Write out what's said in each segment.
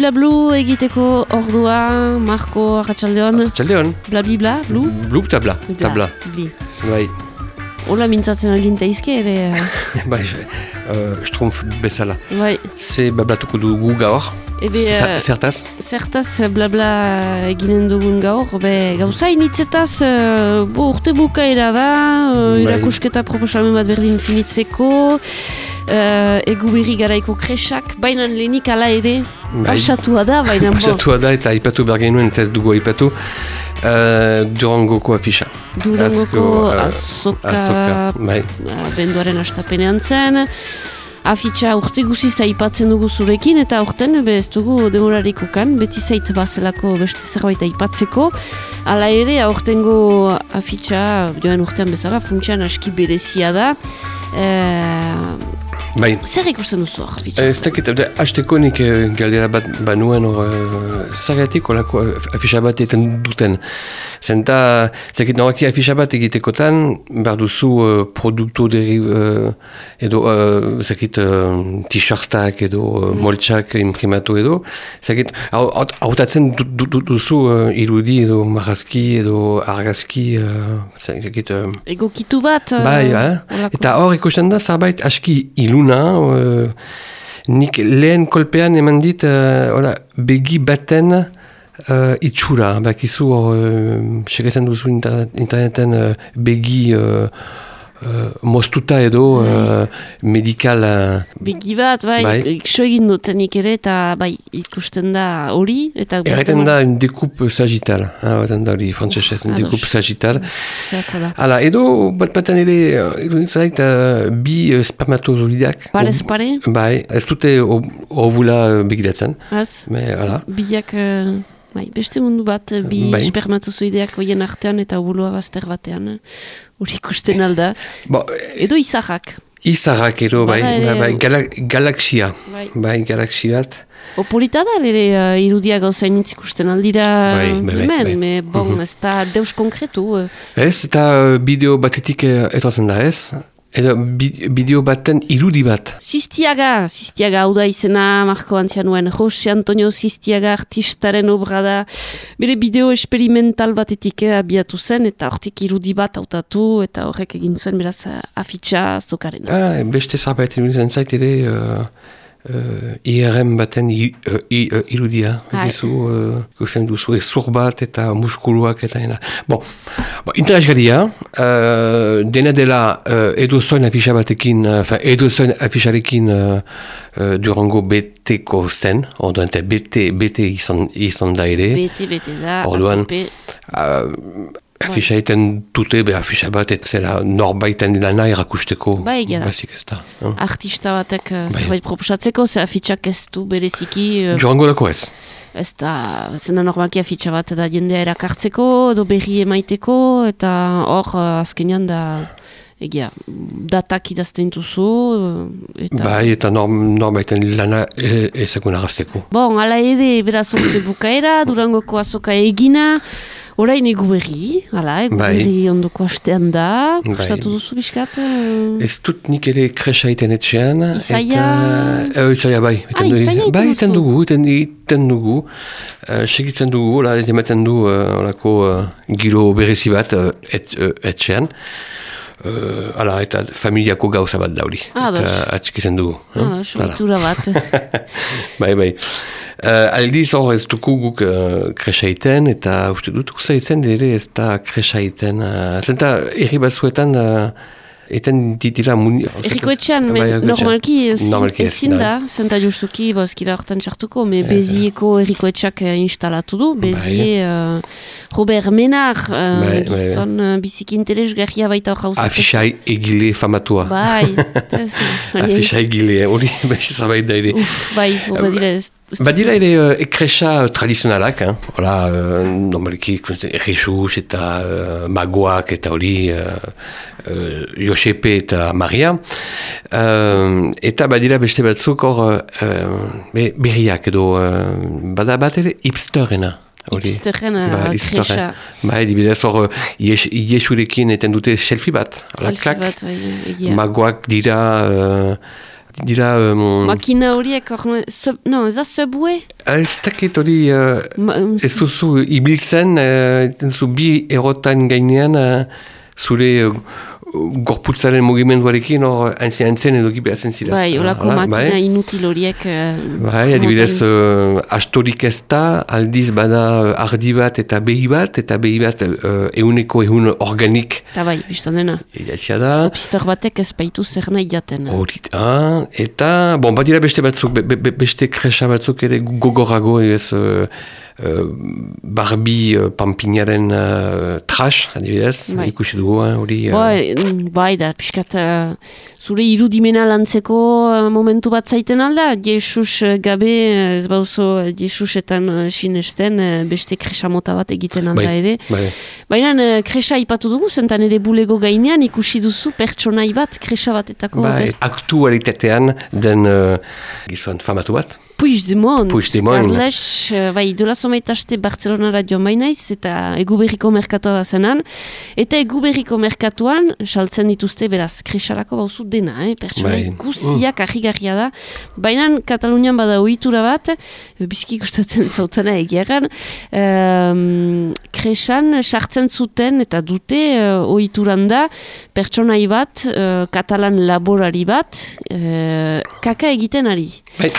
Blabibla Blu egiteko ordua, Marko, Arratxaldeon. Txaldeon, Blabibla Blu? bluk tabla, tabla. Bli. Bai, Ola mintzatzen agin izke ere. eh, bai, uh, schtroumpf bezala. bai. Ze bablatuko dugu gaur, Ebe, eh, zertaz? zertaz blabla eginen dugun gaur, be, gauza initzetaz, eh, bo, urte bukaera da, uh, Bai. irakusketa proposamen bat berdin finitzeko, uh, egu garaiko kresak, baina lehenik ala ere, Bai. pasatua da, baina bo, Pasatua da eta aipatu behar genuen eta ez dugu aipatu. Uh, Durangoko afisa. Durangoko eh, azoka, Azoka, bai. benduaren astapenean zen, afitxa urte guziz aipatzen dugu zurekin, eta aurten be ez dugu demorarik ukan, beti zait bazelako beste zerbait aipatzeko. Hala ere, aurtengo afitxa, joan urtean bezala, funtsian aski berezia da. E, Bai. zer ikusten duzu hor? Ez dakit, de, hasteko nik eh, galdera bat banuen hor, uh, zagatik olako afisa bat eten duten. Zenta, zakit noraki afisa bat egitekotan, behar duzu uh, produktu deri, uh, edo, zakit, uh, t-shirtak edo uh, moltsak imprimatu edo, haut- hautatzen du, du, du, duzu irudi edo marrazki edo argazki, uh, Egokitu bat? eh, Bai, eh? eta hor ikusten da zerbait aski iluna, nik lehen kolpean eman dit, uh, hola, begi baten uh, itxura, bakizu uh, segezen duzu internet, interneten uh, begi uh, uh, moztuta edo uh, medikal uh, Begi bat, bai, Bai. ikso egin dutenik ere, eta bai, ikusten da hori, eta... Erreten da un découpe sagittal, ah, erreten da hori frantzesez, un sagittal. Zehatza da. Hala, edo bat baten ere, uh, iruditzen zait, uh, bi uh, spermatozoideak. Parez pare, Bai, ez dute ovula begiratzen, az? me, hala. Bai, beste mundu bat, eh, bi Bai. espermatozoideak hoien artean eta obuloa bazter batean, eh, hori ikusten alda. Bo, Edo izarrak, izarrak edo, bai, ere- bai, bai, gala, galaxia, bai. bai, galaxi bat. Opolita da, ere uh, irudia gauza initz ikusten aldira Bai, bai, bai, hemen, bai. bon, ez da deus konkretu. Ez, eta bideo batetik etortzen da, ez? Edo bi- bideo baten irudi bat. Sistiaga, Sistiaga hau da izena Marko Antzianuen, Jose Antonio Sistiaga artistaren obra da, bere bideo experimental batetik eh, abiatu zen, eta hortik irudi bat hautatu, eta horrek egin zuen beraz eh, afitxa zokarena. Ah, beste zerbait iruditzen zait ere uh, uh, IRM baten i, uh, i, uh, irudia. Gizu, uh, ikusten duzu ezur bat eta muskuluak eta ena. Bon, bon interesgarria, uh, dena dela uh, edo zoin afisa batekin, uh, edo zoin afisarekin uh, uh, Durango beteko zen, orduan eta bete, bete izan, izan da ere. Bete, bete da, Orduan, afisa egiten dute, be afisa bat, ez zela norbaiten lana erakusteko. Bai, egia da. Ez da. eh? artista batek Bai. zerbait proposatzeko, ze afitxak ez du bereziki, Durango dako ez. ez da, zena normalki afitxa bat da jendea erakartzeko, edo berri emaiteko, eta hor azkenean da, egia, datak idazten duzu, eh, eta... Bai, eta norm, norbaiten lana e, ezagun arrazteko. Bon, ala ere, beraz urte bukaera, durangoko azoka egina, orain egu berri, ala, egu Bai. berri ondoko astean da, Bai. gustatu duzu biskat? eh? Ez dut nik ere kresa iten etxean. Izaia? Eta, e, izaia bai. Ah, izaia iten bai, iten dugu, iten, iten dugu. Uh, segitzen dugu, la, ematen du uh, olako uh, giro berezi bat uh, et, uh, etxean. Uh, ala, eta familiako gauza bat dauri. Ah, eta ados. atxikizen dugu. Ah, Hala. soitura bat. bai, bai. Uh, aldiz hor ez duku guk uh, kresa iten, eta uste dut uza itzen ere ez da kresa iten. Uh, zenta, erri batzuetan, uh, eten etxean, Bai, erriko etxean. normalki ezin, bai. da, zenta justuki, bozkira hortan txartuko, me bezieko eriko etxak eh, instalatu du, bezie uh, Robert Menar, uh, Bai, bai, bai. gizon uh, biziki interesgarria baita hor hauzatzen. Afisai egile famatua. Bai, Afisai egile, hori beste zabait da ere. Uf, bai, hori dira ez. Badira ere uh, ekresa tradizionalak, eh? Uh, normalki ikusten Jesus eta uh, Magoak eta hori uh, uh, Josepe eta Maria. Uh, eta badira beste batzuk hor uh, be, berriak edo uh, bada bat ere hipsterena. Hipsterren, uh, Bai, kresa. hipsterren. Bai, dibidez hor uh, yes, Yesurekin eten dute selfie bat. Selfie bat, bai, egia. Magoak dira uh, Dira... Um, Makina horiek, or, sub, no, ez da subway? Ez dakit hori, uh, ez duzu ibiltzen, uh, bi erotan gainean, uh, zure gorputzaren mugimenduarekin hor haintzen haintzen edo gibeatzen zira. Bai, horako makina bai. inutil horiek. bai, adibidez, uh, astorik ez da, aldiz bada ardi bat eta behi bat, eta behi bat uh, euneko egun organik. Eta bai, biztan dena. Idatzia da. Opistar batek ez baitu zer nahi jaten. Horit, ah, eta, bon, bat dira beste batzuk, be, be, beste kresa batzuk ere gogorago, ez... Uh, uh, Barbie uh, pampinaren uh, trash, adibidez, bai. ikusi dugu, hori... Uh... Bai, bai da, piskat, uh, zure irudimena lantzeko momentu bat zaiten alda, Jesus gabe, ez bauzo, Jesusetan sinesten, beste kresamota bat egiten alda bai, ere. Bai. Baina kresa ipatu dugu, zentan ere bulego gainean, ikusi duzu pertsonai bat, kresa batetako... Bai, aktualitatean den uh, gizon famatu bat. Puigdemont, Puigdemont. Carles, uh, bai, dola somaitaste Barcelonara joan bainaiz, eta eguberriko merkatoa zenan. Eta eguberriko merkatuan, saltzen dituzte, beraz, kresarako bauzu dena, eh? pertsona bai. guziak uh. da. Baina Katalunian bada ohitura bat, bizki gustatzen zautzena egiaran, um, kresan sartzen zuten eta dute uh, ohituran da, pertsonai bat, uh, katalan laborari bat, uh, kaka egiten ari. Bai.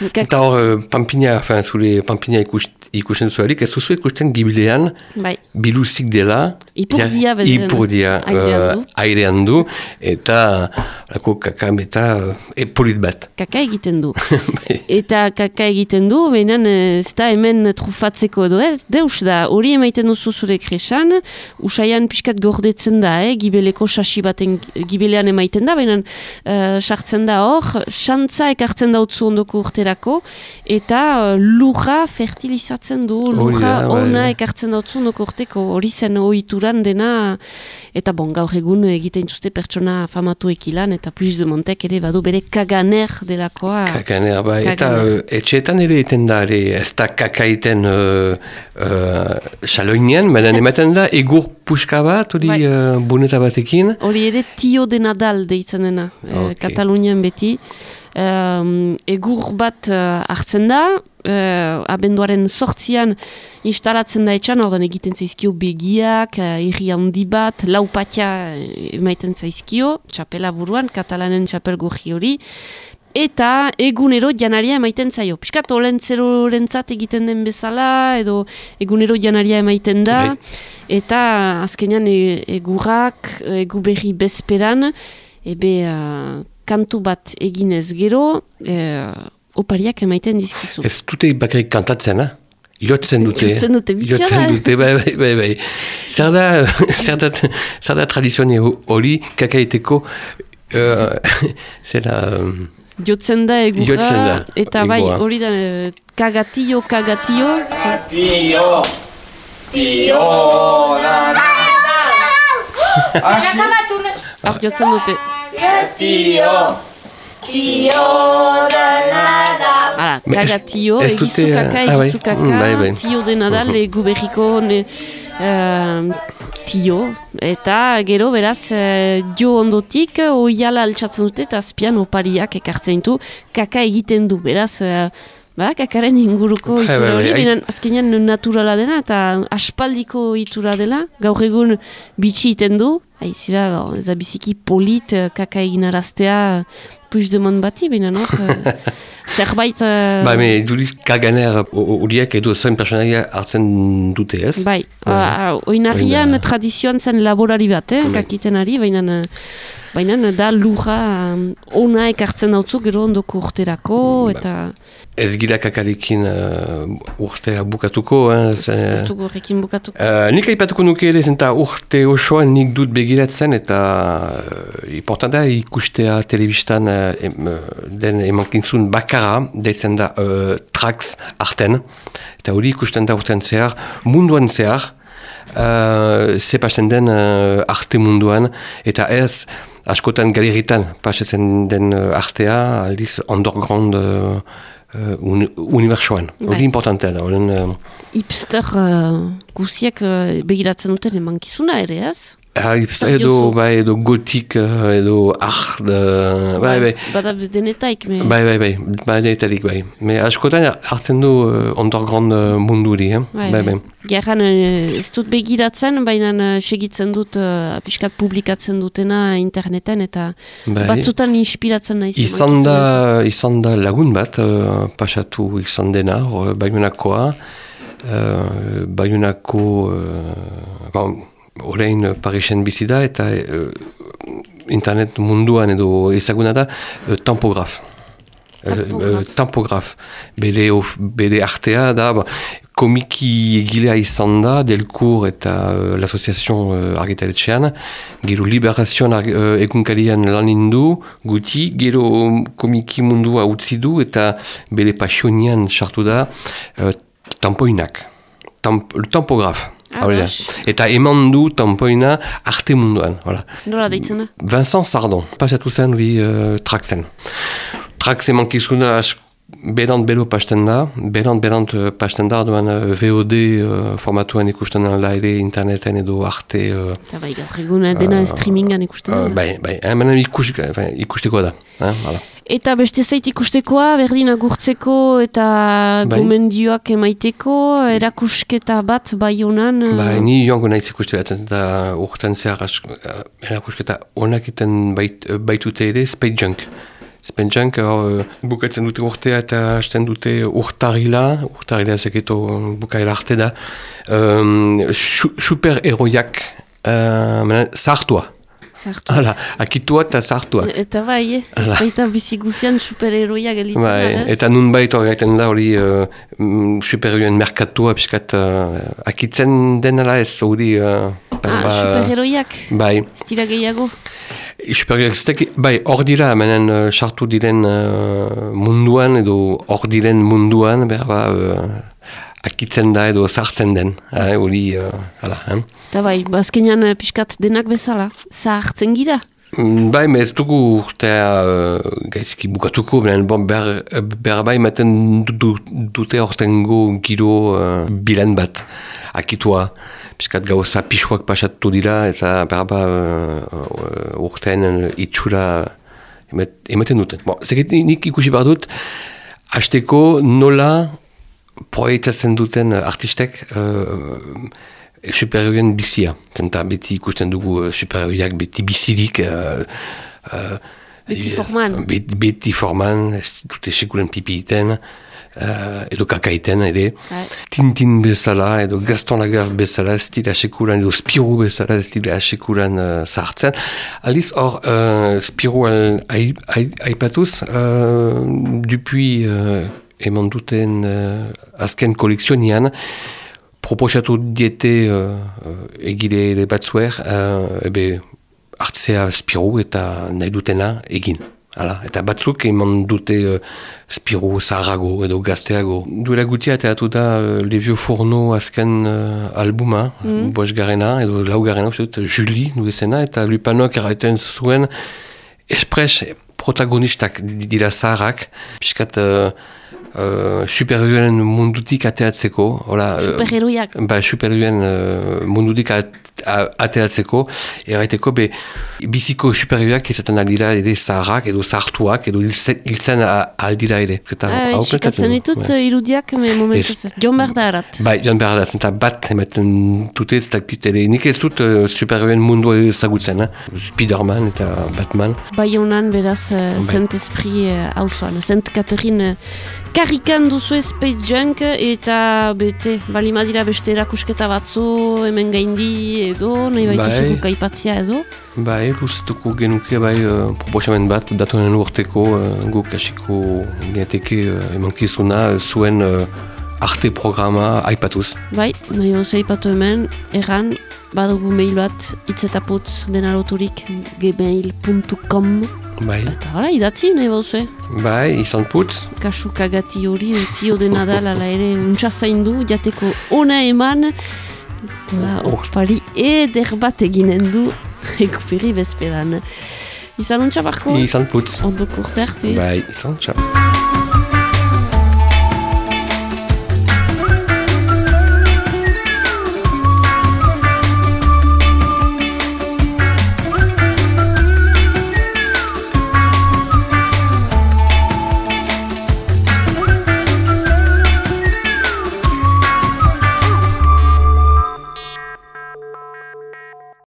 Eta hor, uh, pampina, zure pampina ikusten zuerik, ez zuzu ikusten gibilean, bai. biluzik dela, ipurdia, ja, ipurdia uh, airean du, eta lako kaka eta uh, bat. Kaka egiten du. Bai. eta kaka egiten du, behinan ez da hemen trufatzeko edo ez, deus da, hori emaiten duzu zure kresan, usaian pixkat gordetzen da, eh? gibeleko sasi baten gibelean emaiten da, behinan sartzen da hor, xantza ekartzen dautzu ondoko urtera eta uh, luja fertilizatzen du, luja bai, ona bai. ekartzen dautzu noko urteko hori zen oituran dena, eta bon, gaur egun egiten zuzte pertsona famatu ekilan, eta Puig de Montek ere badu bere kaganer delakoa. Kaganer, bai, eta uh, etxeetan ere iten da, ere, ez da kakaiten uh, uh, xaloinean, baina ematen da, egur puska bat, hori bai. uh, buneta batekin. Hori ere tio de Nadal deitzen dena, okay. Katalunian beti um, egur bat uh, hartzen da, uh, abenduaren sortzian instalatzen da etxan, ordan egiten zaizkio begiak, uh, irri handi bat, laupatia emaiten zaizkio, txapela buruan, katalanen txapel goji hori, eta egunero janaria emaiten zaio. Piskat, olentzerorentzat egiten den bezala, edo egunero janaria emaiten da, bai. eta azkenean e, egurrak, egu berri bezperan, ebe kantu bat eginez gero, e, opariak emaiten dizkizu. Ez dute bakarik kantatzen, ha? Ilotzen dute. Ilotzen dute, bitxara. Ilotzen dute, bai, bai, bai, bai. Zer da, zer da, zer da tradizioa hori kakaiteko, uh, zer da... Jotzen da egura, eta bai, hori da, kagatio, kagatio. Kagatio, tio, da, da, da. jotzen dute. Tio, tio da nada. Hala, kaga tio, egizu kaka, egizu kaka, tio de nada, legu behiko tio. Eta gero, beraz, uh, jo ondotik, oiala altsatzen dute, eta azpian opariak ekartzen du, kaka egiten du, beraz, uh, Ba, kakaren inguruko bai, itura bai, hori, bai, azkenean naturala dena, eta aspaldiko itura dela, gaur egun bitxi iten du, Aizira, ez da biziki polit eh, kaka egin araztea Puigdemont bati, baina no? Eh, zerbait... Uh... Ba, me, duriz kaganer horiek edo zain personaia hartzen dute ez? Bai, oinarrian tradizioan zen laborari bat, eh, kakiten ari, baina... Baina da luja um, ona ekartzen dautzu gero ondoko urterako ba, eta... Ez gira kakalekin uh, urtea bukatuko. Eh, ez dugu horrekin bukatuko. Uh, nik aipatuko nuke ere zenta urte osoan nik dut begiratzen eta uh, importanta ikustea telebistan uh, den emankintzun bakara deitzen da uh, trax arten. Eta hori ikusten da urtean zehar, munduan zehar, uh, zepasten den uh, arte munduan eta ez askotan galeritan pasatzen den uh, artea, aldiz underground uh, uh, un, unibertsoan. Hori bai. importantea da. Oren, uh, Hipster uh, guziak uh, begiratzen duten emankizuna ere ez? Ah, edo, bai, edo gotik, edo ard, bai, bai. Bada denetaik, me... Bai, bai, bai, bai, denetaik, bai. Me askotan hartzen du uh, underground uh, munduri, eh? bai, bai. bai. Gerran, ez dut begiratzen, baina segitzen dut uh, piskat publikatzen dutena interneten, eta bai. batzutan inspiratzen nahi izan da, izan da lagun bat, uh, pasatu izan dena, uh, baiunakoa, uh, baiunako, uh, orain eh, Parisen bizi da eta uh, internet munduan edo ezaguna da uh, tampograf. Uh, tampograf. Bele, of, bele artea da, ba, komiki egilea izan da, Delcour eta uh, l'Association uh, Argitaletxean, gero Liberazioan uh, egunkarian lan indu, guti, gero komiki mundua utzi du eta bele pasionian sartu da uh, tampoinak. Tamp, tampograf. Ah, eta eman du tampoina arte munduan. Nola deitzen da? Vincent Sardon, pasatu zen hori uh, trakzen. Trakzen mankizuna berant bero pasten da, berant berant uh, pasten da, duan uh, VOD uh, formatuan ikusten da ere interneten edo arte... Uh, eta bai, gaur egun dena uh, streamingan ikusten da. Uh, bai, bai, hemen ikus, ikusteko da. Eh, eta beste zait ikustekoa, berdin agurtzeko eta bai. gomendioak emaiteko, erakusketa bat bai honan... Bai, ni joango nahiz ikuste bat, eta urtean zehar erakusketa honak iten bait, baitute ere, Space Junk. Spentzank, uh, bukatzen dute urtea eta hasten dute urtarila, urtarila zeketo bukaila arte da, um, super-eroiak uh, zartua. Zartua. Hala, akitua eta zartua. Eta bai, ez baita biziguzian super-eroiak elitzen bai, Eta nun baita gaiten da hori uh, super-eroien merkatua, piskat uh, akitzen denala ez hori... Uh, ah, ba, super-eroiak? Bai. Stila gehiago? bai, hor dira, menen uh, sartu diren uh, munduan edo hor diren munduan, behar ba, uh, akitzen da edo zartzen den, hori, uh, hala, eh? Da bai, bazkenean uh, pixkat denak bezala, zartzen gira? Mm, bai, ez dugu urtea uh, gaizki bukatuko, benen bon, behar bai maten dute hortengo giro uh, bilen bat, akitua piskat gauza pixuak pasatu dira eta berba uh, urtean itxura ematen duten. Bon, Zeket nik ikusi behar dut, hasteko nola proietatzen duten artistek uh, superioen bizia. Zenta beti ikusten dugu superioak beti bizirik uh, uh, Beti forman. Beti forman, ez dute sekuren pipi iten uh, edo kakaiten ere. Right. Tintin bezala, edo Gaston Lagarde bezala, ez dira sekuran, edo Spirou bezala, ez dira sekuran uh, zahartzen. Aliz hor, uh, Spirou aipatuz, uh, dupi uh, eman duten uh, azken kolekzionian, proposatu diete uh, egile ere batzuer, uh, ebe hartzea Spirou eta nahi dutena egin. Hala, eta batzuk eman dute uh, Spiro Zaharago edo gazteago. Duela gutia eta atu da uh, Levio Forno azken uh, albuma, mm. boaz garena, edo lau garena, Julie du esena, eta Lupanok erraiten zuen espres protagonistak dira zaharak, piskat uh, uh, superheroen mundutik ateatzeko. Hola, superheroiak. Uh, ba, superheroen uh, mundutik ateratzeko, erraiteko, be, biziko superioak izaten aldira ere zaharrak edo zahartuak edo hiltzen aldira ere. Eta, ah, Xikatzen ditut bai. irudiak me momentuz ez, joan behar da erat. Bai, joan behar da, zenta bat ematen dute ez dakit ere. Nik ez dut uh, superioen mundu ezagutzen, eh? Spiderman eta Batman. Bai honan beraz uh, bai. Saint Esprit hau uh, Saint Catherine Karrikan duzu Space Junk eta bete, bali madira beste erakusketa batzu hemen gaindi edo, nahi baitu bai. zuko edo? Bai, guztuko genuke bai uh, proposamen bat, datuenen urteko uh, guk asiko niateke uh, emankizuna zuen uh, arte programa aipatuz. Bai, nahi oso aipatu hemen, erran, badugu mail bat, itzetaputz denaloturik gmail.com Bai. Eta hala, idatzi nahi bauzue. Bai, izan putz. Kasu kagati hori, tio dena da, ala ere, untsa zaindu, jateko ona eman, la, opari eder bat eginen du, ekuperi bezperan. Izan untsa barko? Izan putz. Ondo kurte arte. Bai, izan txau.